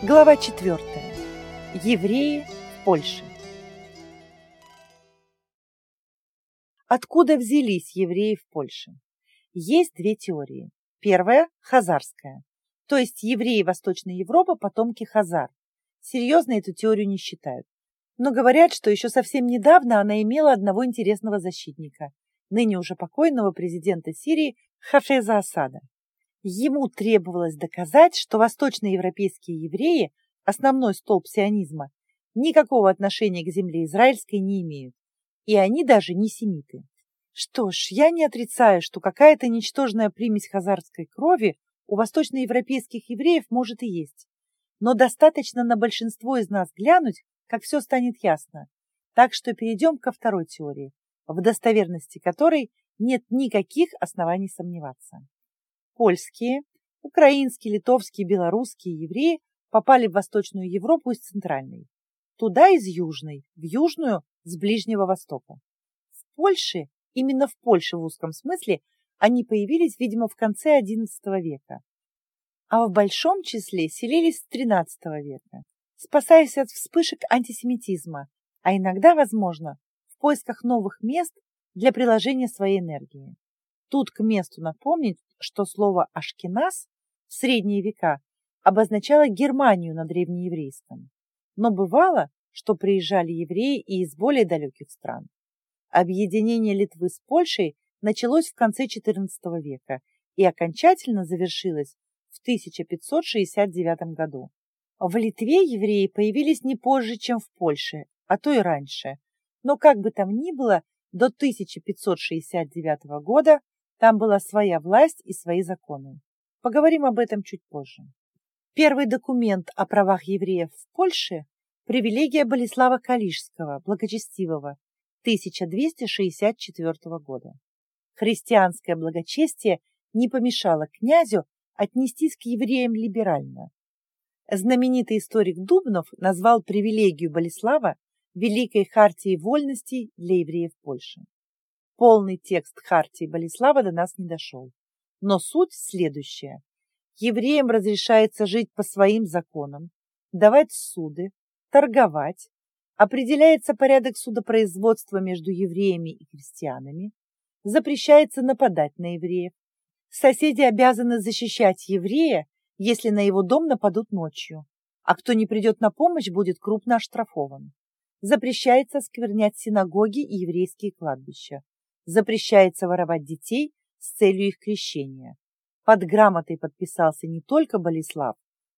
Глава 4. Евреи в Польше. Откуда взялись евреи в Польше? Есть две теории. Первая – хазарская, то есть евреи Восточной Европы – потомки хазар. Серьезно эту теорию не считают. Но говорят, что еще совсем недавно она имела одного интересного защитника, ныне уже покойного президента Сирии Хафеза Асада. Ему требовалось доказать, что восточноевропейские евреи, основной столб сионизма, никакого отношения к земле израильской не имеют, и они даже не семиты. Что ж, я не отрицаю, что какая-то ничтожная примесь хазарской крови у восточноевропейских евреев может и есть, но достаточно на большинство из нас глянуть, как все станет ясно. Так что перейдем ко второй теории, в достоверности которой нет никаких оснований сомневаться польские, украинские, литовские, белорусские евреи попали в Восточную Европу из Центральной, туда из Южной, в Южную с Ближнего Востока. В Польше, именно в Польше в узком смысле, они появились, видимо, в конце XI века, а в большом числе селились с XIII века, спасаясь от вспышек антисемитизма, а иногда, возможно, в поисках новых мест для приложения своей энергии. Тут к месту напомнить, что слово «ашкеназ» в средние века обозначало Германию на древнееврейском. Но бывало, что приезжали евреи и из более далеких стран. Объединение Литвы с Польшей началось в конце XIV века и окончательно завершилось в 1569 году. В Литве евреи появились не позже, чем в Польше, а то и раньше. Но как бы там ни было, до 1569 года там была своя власть и свои законы. Поговорим об этом чуть позже. Первый документ о правах евреев в Польше – привилегия Болеслава Калишского, благочестивого, 1264 года. Христианское благочестие не помешало князю отнестись к евреям либерально. Знаменитый историк Дубнов назвал привилегию Болеслава Великой Хартией вольностей для евреев Польши. Полный текст Хартии Болеслава до нас не дошел. Но суть следующая. Евреям разрешается жить по своим законам, давать суды, торговать, определяется порядок судопроизводства между евреями и христианами, запрещается нападать на евреев. Соседи обязаны защищать еврея, если на его дом нападут ночью, а кто не придет на помощь, будет крупно оштрафован. Запрещается сквернять синагоги и еврейские кладбища запрещается воровать детей с целью их крещения. Под грамотой подписался не только Болеслав,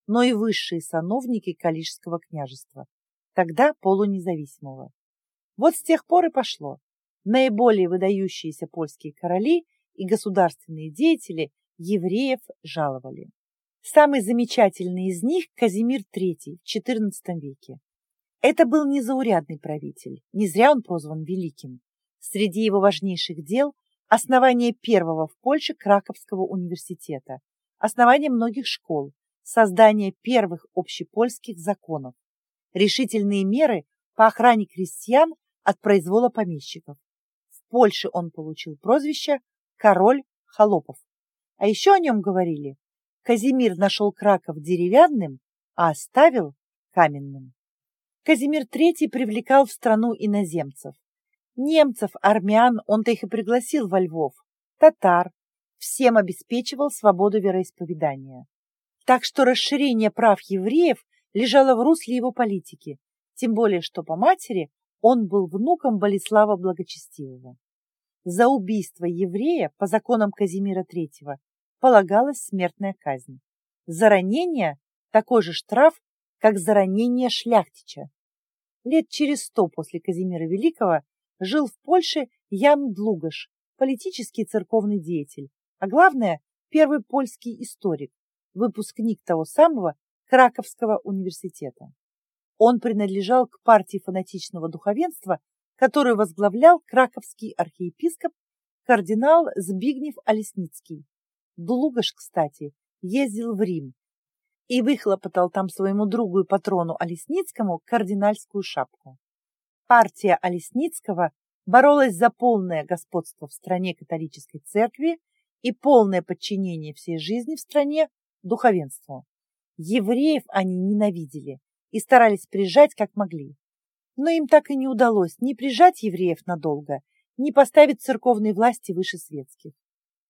но и высшие сановники Калишского княжества, тогда полунезависимого. Вот с тех пор и пошло. Наиболее выдающиеся польские короли и государственные деятели евреев жаловали. Самый замечательный из них – Казимир III в XIV веке. Это был незаурядный правитель, не зря он прозван Великим. Среди его важнейших дел – основание первого в Польше Краковского университета, основание многих школ, создание первых общепольских законов, решительные меры по охране крестьян от произвола помещиков. В Польше он получил прозвище «Король холопов». А еще о нем говорили Казимир нашел Краков деревянным, а оставил каменным. Казимир III привлекал в страну иноземцев. Немцев, армян, он-то их и пригласил во Львов, татар, всем обеспечивал свободу вероисповедания. Так что расширение прав евреев лежало в русле его политики, тем более что по матери он был внуком Болеслава Благочестивого. За убийство еврея по законам Казимира III полагалась смертная казнь. За ранение такой же штраф, как за ранение шляхтича. Лет через сто после Казимира Великого жил в Польше Ян Длугаш, политический церковный деятель, а главное, первый польский историк, выпускник того самого Краковского университета. Он принадлежал к партии фанатичного духовенства, которую возглавлял краковский архиепископ кардинал Збигнев Олесницкий. Длугаш, кстати, ездил в Рим и выхлопотал там своему другу и патрону Олесницкому кардинальскую шапку. Партия Олесницкого боролась за полное господство в стране католической церкви и полное подчинение всей жизни в стране духовенству. Евреев они ненавидели и старались прижать как могли. Но им так и не удалось ни прижать евреев надолго, ни поставить церковные власти выше светских.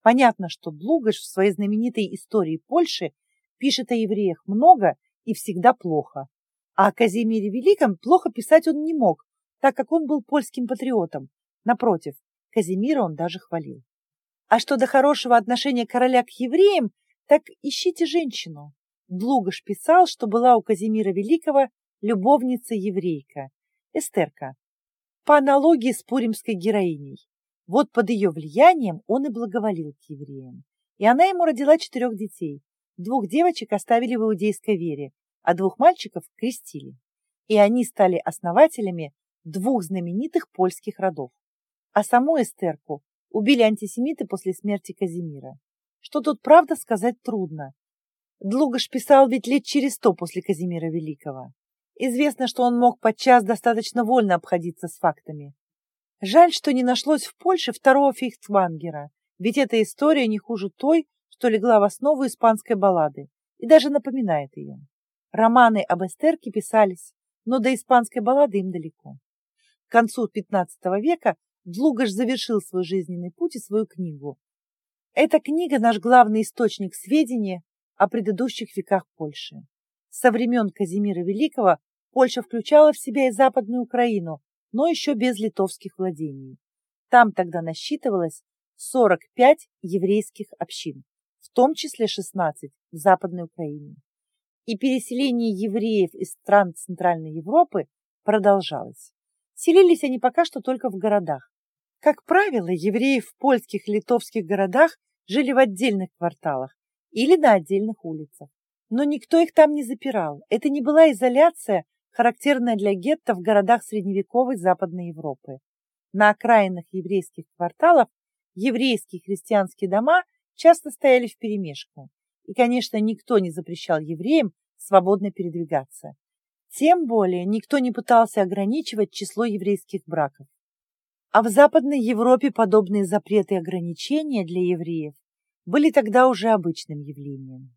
Понятно, что Блугаш в своей знаменитой истории Польши пишет о евреях много и всегда плохо. А о Казимире Великом плохо писать он не мог, так как он был польским патриотом. Напротив, Казимира он даже хвалил. А что до хорошего отношения короля к евреям, так ищите женщину. Блугаш писал, что была у Казимира Великого любовница-еврейка, Эстерка, по аналогии с пуримской героиней. Вот под ее влиянием он и благоволил к евреям. И она ему родила четырех детей. Двух девочек оставили в иудейской вере, а двух мальчиков крестили. И они стали основателями двух знаменитых польских родов. А саму Эстерку убили антисемиты после смерти Казимира. Что тут правда сказать трудно. Длугаш писал ведь лет через сто после Казимира Великого. Известно, что он мог подчас достаточно вольно обходиться с фактами. Жаль, что не нашлось в Польше второго фихтвангера, ведь эта история не хуже той, что легла в основу испанской баллады, и даже напоминает ее. Романы об Эстерке писались, но до испанской баллады им далеко. К концу XV века Длугаш завершил свой жизненный путь и свою книгу. Эта книга – наш главный источник сведения о предыдущих веках Польши. Со времен Казимира Великого Польша включала в себя и Западную Украину, но еще без литовских владений. Там тогда насчитывалось 45 еврейских общин, в том числе 16 в Западной Украине. И переселение евреев из стран Центральной Европы продолжалось. Селились они пока что только в городах. Как правило, евреи в польских и литовских городах жили в отдельных кварталах или на отдельных улицах. Но никто их там не запирал. Это не была изоляция, характерная для гетто в городах средневековой Западной Европы. На окраинах еврейских кварталов еврейские христианские дома часто стояли вперемешку. И, конечно, никто не запрещал евреям свободно передвигаться. Тем более никто не пытался ограничивать число еврейских браков. А в Западной Европе подобные запреты и ограничения для евреев были тогда уже обычным явлением.